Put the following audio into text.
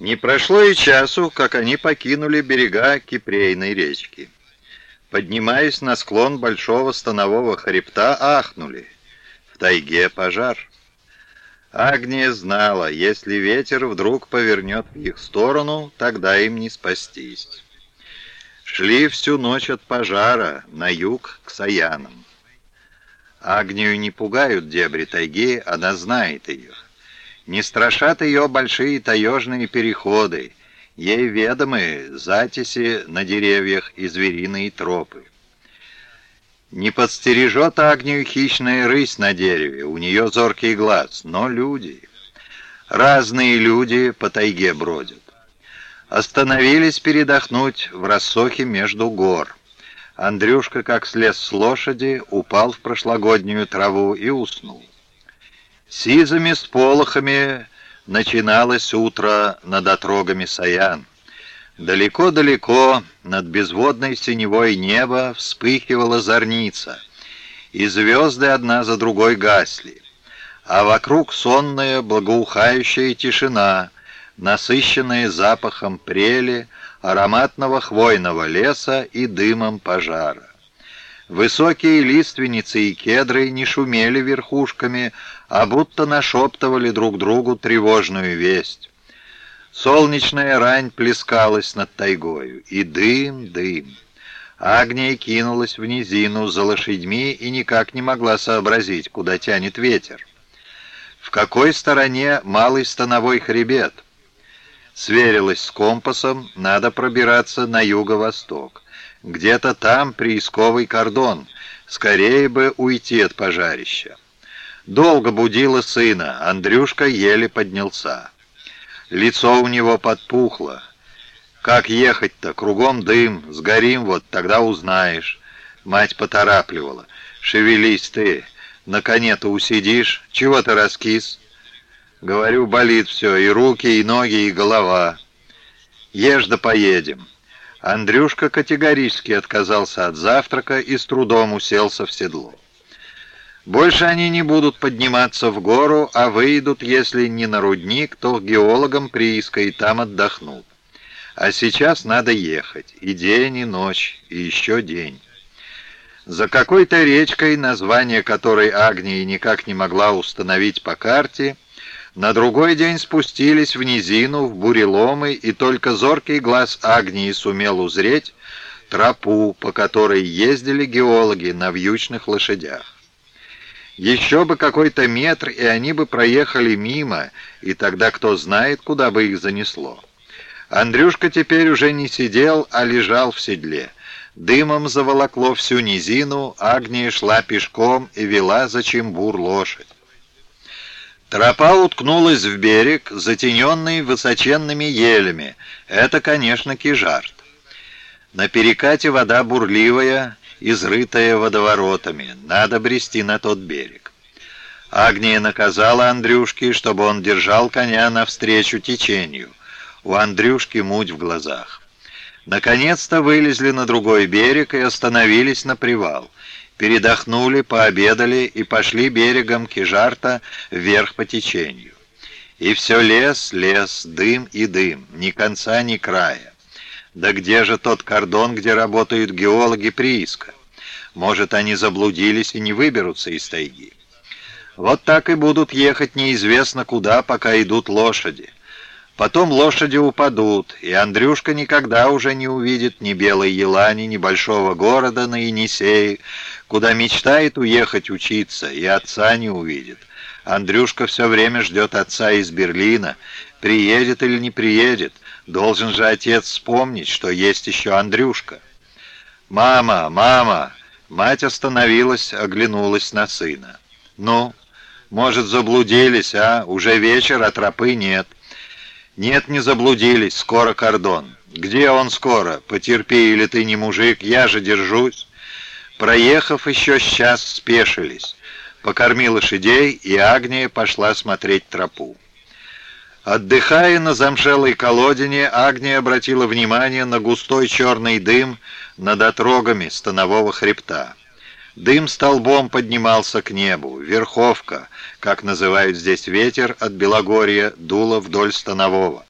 Не прошло и часу, как они покинули берега Кипрейной речки. Поднимаясь на склон большого станового хребта, ахнули. В тайге пожар. Агния знала, если ветер вдруг повернет в их сторону, тогда им не спастись. Шли всю ночь от пожара на юг к Саянам. Агнию не пугают дебри тайги, она знает ее. Не страшат ее большие таежные переходы, ей ведомы затиси на деревьях и звериные тропы. Не подстережет Агнию хищная рысь на дереве, у нее зоркий глаз, но люди... Разные люди по тайге бродят. Остановились передохнуть в рассохе между гор. Андрюшка, как слез с лошади, упал в прошлогоднюю траву и уснул. Сизыми сполохами начиналось утро над отрогами Саян. Далеко-далеко над безводной синевой неба вспыхивала зорница, и звезды одна за другой гасли, а вокруг сонная благоухающая тишина, насыщенная запахом прели, ароматного хвойного леса и дымом пожара. Высокие лиственницы и кедры не шумели верхушками, а будто нашептывали друг другу тревожную весть. Солнечная рань плескалась над тайгою, и дым, дым. Агния кинулась в низину за лошадьми и никак не могла сообразить, куда тянет ветер. В какой стороне малый становой хребет? Сверилась с компасом, надо пробираться на юго-восток. Где-то там приисковый кордон, скорее бы уйти от пожарища. Долго будила сына, Андрюшка еле поднялся. Лицо у него подпухло. Как ехать-то? Кругом дым, сгорим вот, тогда узнаешь. Мать поторапливала. Шевелись ты, на коне-то усидишь, чего ты раскис? Говорю, болит все, и руки, и ноги, и голова. Ешь да поедем. Андрюшка категорически отказался от завтрака и с трудом уселся в седло. Больше они не будут подниматься в гору, а выйдут, если не на рудник, то к геологам прииска и там отдохнут. А сейчас надо ехать, и день, и ночь, и еще день. За какой-то речкой, название которой Агния никак не могла установить по карте, на другой день спустились в низину, в буреломы, и только зоркий глаз Агнии сумел узреть тропу, по которой ездили геологи на вьючных лошадях. Еще бы какой-то метр, и они бы проехали мимо, и тогда кто знает, куда бы их занесло. Андрюшка теперь уже не сидел, а лежал в седле. Дымом заволокло всю низину, Агния шла пешком и вела за чембур лошадь. Тропа уткнулась в берег, затененный высоченными елями. Это, конечно, кижарт. На перекате вода бурливая, изрытая водоворотами. Надо брести на тот берег. Агния наказала Андрюшке, чтобы он держал коня навстречу течению. У Андрюшки муть в глазах. Наконец-то вылезли на другой берег и остановились на привал. Передохнули, пообедали и пошли берегом Кижарта вверх по течению. И все лес, лес, дым и дым, ни конца, ни края. Да где же тот кордон, где работают геологи прииска? Может, они заблудились и не выберутся из тайги. Вот так и будут ехать неизвестно куда, пока идут лошади. Потом лошади упадут, и Андрюшка никогда уже не увидит ни Белой Елани, ни большого города на Енисее, куда мечтает уехать учиться, и отца не увидит. Андрюшка все время ждет отца из Берлина, приедет или не приедет, Должен же отец вспомнить, что есть еще Андрюшка. «Мама! Мама!» Мать остановилась, оглянулась на сына. «Ну, может, заблудились, а? Уже вечер, а тропы нет». «Нет, не заблудились, скоро кордон». «Где он скоро? Потерпи, или ты не мужик, я же держусь». Проехав еще час, спешились. Покорми лошадей, и Агния пошла смотреть тропу. Отдыхая на замшелой колодине, Агния обратила внимание на густой черный дым над отрогами станового хребта. Дым столбом поднимался к небу. Верховка, как называют здесь ветер, от Белогорья дула вдоль станового.